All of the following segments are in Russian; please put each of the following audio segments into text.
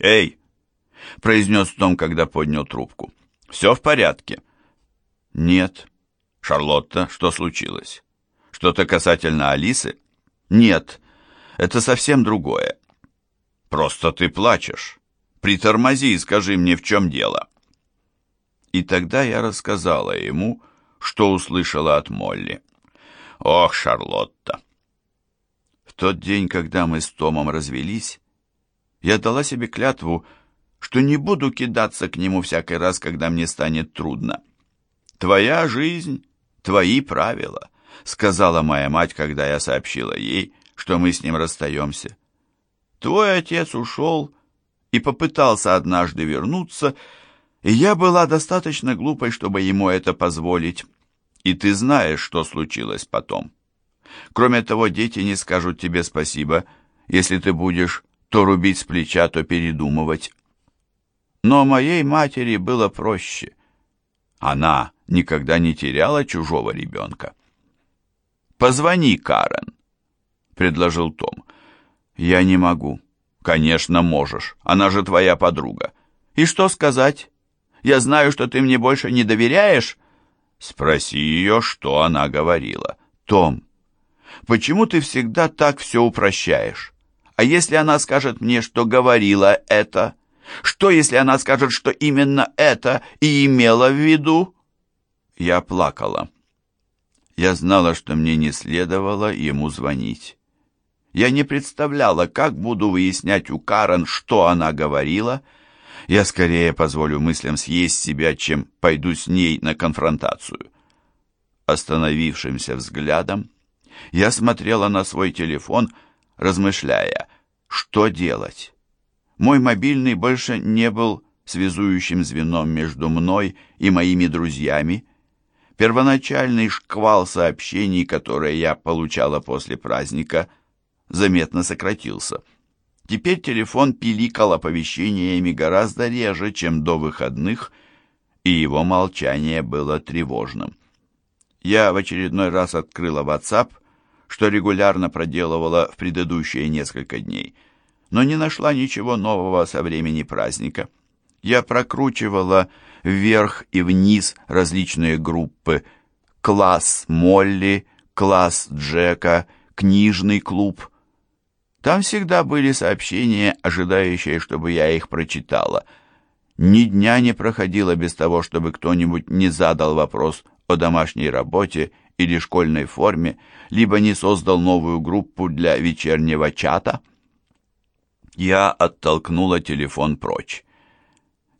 «Эй!» — произнес Том, когда поднял трубку. «Все в порядке?» «Нет». «Шарлотта, что случилось? Что-то касательно Алисы?» «Нет, это совсем другое». «Просто ты плачешь. Притормози и скажи мне, в чем дело». И тогда я рассказала ему, что услышала от Молли. «Ох, Шарлотта!» В тот день, когда мы с Томом развелись, я дала себе клятву, что не буду кидаться к нему всякий раз, когда мне станет трудно. «Твоя жизнь, твои правила», — сказала моя мать, когда я сообщила ей, что мы с ним расстаемся. «Твой отец ушел и попытался однажды вернуться, и я была достаточно глупой, чтобы ему это позволить. И ты знаешь, что случилось потом. Кроме того, дети не скажут тебе спасибо, если ты будешь то рубить с плеча, то передумывать. Но моей матери было проще. Она никогда не теряла чужого ребенка. «Позвони, Карен», — предложил Том. «Я не могу». «Конечно, можешь. Она же твоя подруга. И что сказать? Я знаю, что ты мне больше не доверяешь». Спроси ее, что она говорила. «Том, почему ты всегда так все упрощаешь? А если она скажет мне, что говорила это? Что, если она скажет, что именно это и имела в виду?» Я плакала. Я знала, что мне не следовало ему звонить. Я не представляла, как буду выяснять у Карен, что она говорила. Я скорее позволю мыслям съесть себя, чем пойду с ней на конфронтацию. Остановившимся взглядом я смотрела на свой телефон, размышляя, что делать. Мой мобильный больше не был связующим звеном между мной и моими друзьями. Первоначальный шквал сообщений, которые я получала после праздника, заметно сократился. Теперь телефон пиликал оповещениями гораздо реже, чем до выходных, и его молчание было тревожным. Я в очередной раз открыла WhatsApp, что регулярно проделывала в предыдущие несколько дней, но не нашла ничего нового со времени праздника. Я прокручивала вверх и вниз различные группы. Класс Молли, класс Джека, книжный клуб. Там всегда были сообщения, ожидающие, чтобы я их прочитала. Ни дня не проходило без того, чтобы кто-нибудь не задал вопрос о домашней работе или школьной форме, либо не создал новую группу для вечернего чата. Я оттолкнула телефон прочь.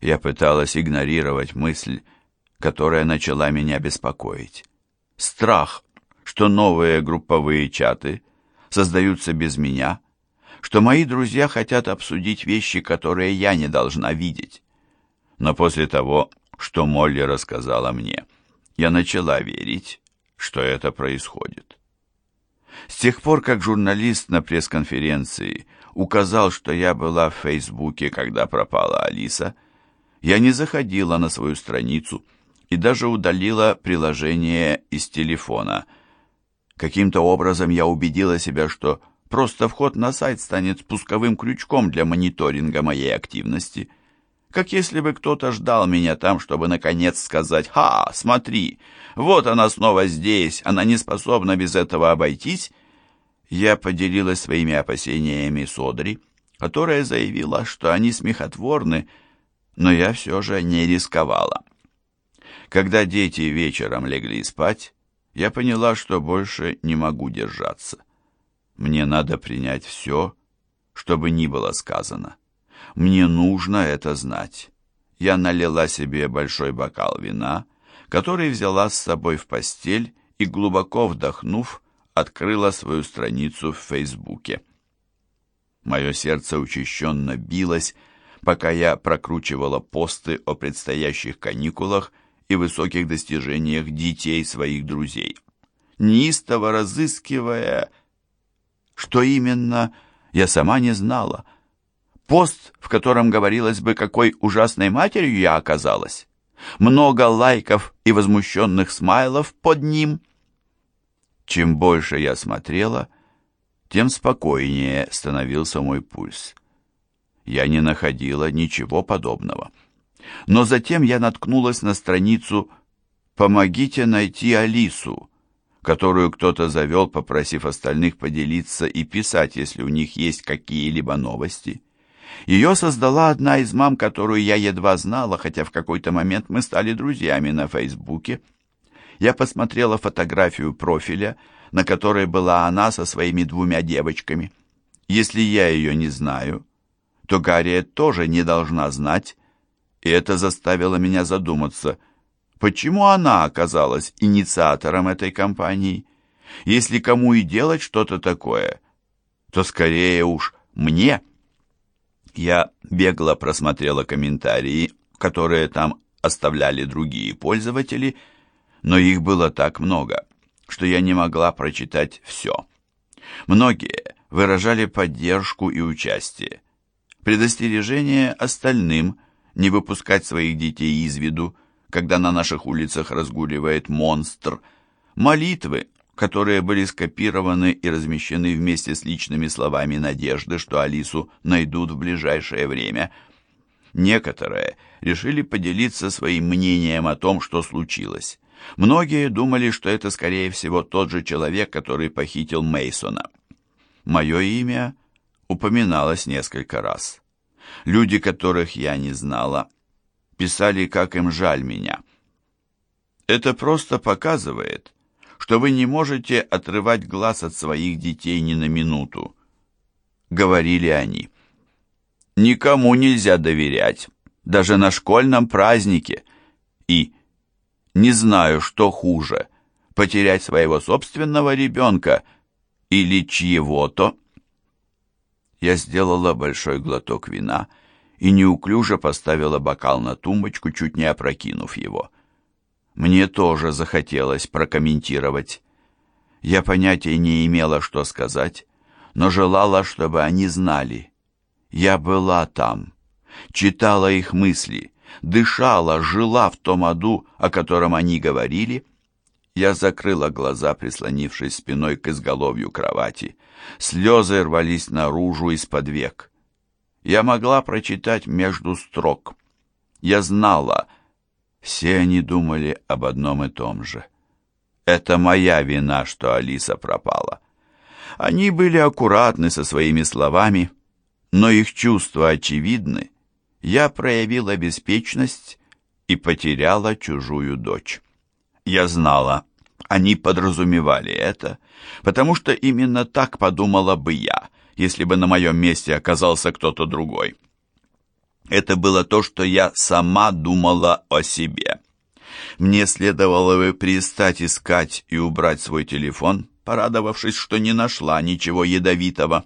Я пыталась игнорировать мысль, которая начала меня беспокоить. Страх, что новые групповые чаты создаются без меня, что мои друзья хотят обсудить вещи, которые я не должна видеть. Но после того, что Молли рассказала мне, я начала верить, что это происходит. С тех пор, как журналист на пресс-конференции указал, что я была в Фейсбуке, когда пропала Алиса, я не заходила на свою страницу и даже удалила приложение из телефона. Каким-то образом я убедила себя, что просто вход на сайт станет спусковым крючком для мониторинга моей активности. Как если бы кто-то ждал меня там, чтобы наконец сказать «Ха, смотри, вот она снова здесь, она не способна без этого обойтись». Я поделилась своими опасениями с Одри, которая заявила, что они смехотворны, но я все же не рисковала. Когда дети вечером легли спать, я поняла, что больше не могу держаться. Мне надо принять все, что бы ни было сказано. Мне нужно это знать. Я налила себе большой бокал вина, который взяла с собой в постель и, глубоко вдохнув, открыла свою страницу в Фейсбуке. Мое сердце учащенно билось, пока я прокручивала посты о предстоящих каникулах и высоких достижениях детей своих друзей. Неистово разыскивая, что именно, я сама не знала. Пост, в котором говорилось бы, какой ужасной матерью я оказалась. Много лайков и возмущенных смайлов под ним. Чем больше я смотрела, тем спокойнее становился мой пульс. я не находила ничего подобного. Но затем я наткнулась на страницу «Помогите найти Алису», которую кто-то завел, попросив остальных поделиться и писать, если у них есть какие-либо новости. Ее создала одна из мам, которую я едва знала, хотя в какой-то момент мы стали друзьями на Фейсбуке. Я посмотрела фотографию профиля, на которой была она со своими двумя девочками. Если я ее не знаю, то Гарриет тоже не должна знать, и это заставило меня задуматься, почему она оказалась инициатором этой кампании. Если кому и делать что-то такое, то скорее уж мне – я бегло просмотрела комментарии, которые там оставляли другие пользователи, но их было так много, что я не могла прочитать все. Многие выражали поддержку и участие. Предостережение остальным не выпускать своих детей из виду, когда на наших улицах разгуливает монстр, молитвы, которые были скопированы и размещены вместе с личными словами надежды, что Алису найдут в ближайшее время. Некоторые решили поделиться своим мнением о том, что случилось. Многие думали, что это, скорее всего, тот же человек, который похитил Мейсона. Мое имя упоминалось несколько раз. Люди, которых я не знала, писали, как им жаль меня. Это просто показывает, что вы не можете отрывать глаз от своих детей ни на минуту», — говорили они. «Никому нельзя доверять, даже на школьном празднике. И не знаю, что хуже, потерять своего собственного ребенка или чьего-то». Я сделала большой глоток вина и неуклюже поставила бокал на тумбочку, чуть не опрокинув его. Мне тоже захотелось прокомментировать. Я понятия не имела, что сказать, но желала, чтобы они знали. Я была там, читала их мысли, дышала, жила в том аду, о котором они говорили. Я закрыла глаза, прислонившись спиной к изголовью кровати. Слезы рвались наружу из-под век. Я могла прочитать между строк. Я знала, все они думали об одном и том же. Это моя вина, что Алиса пропала. Они были аккуратны со своими словами, но их чувства очевидны. Я проявила беспечность и потеряла чужую дочь. Я знала, они подразумевали это, потому что именно так подумала бы я, если бы на моем месте оказался кто-то другой. Это было то, что я сама думала о себе. Мне следовало бы перестать искать и убрать свой телефон, порадовавшись, что не нашла ничего ядовитого.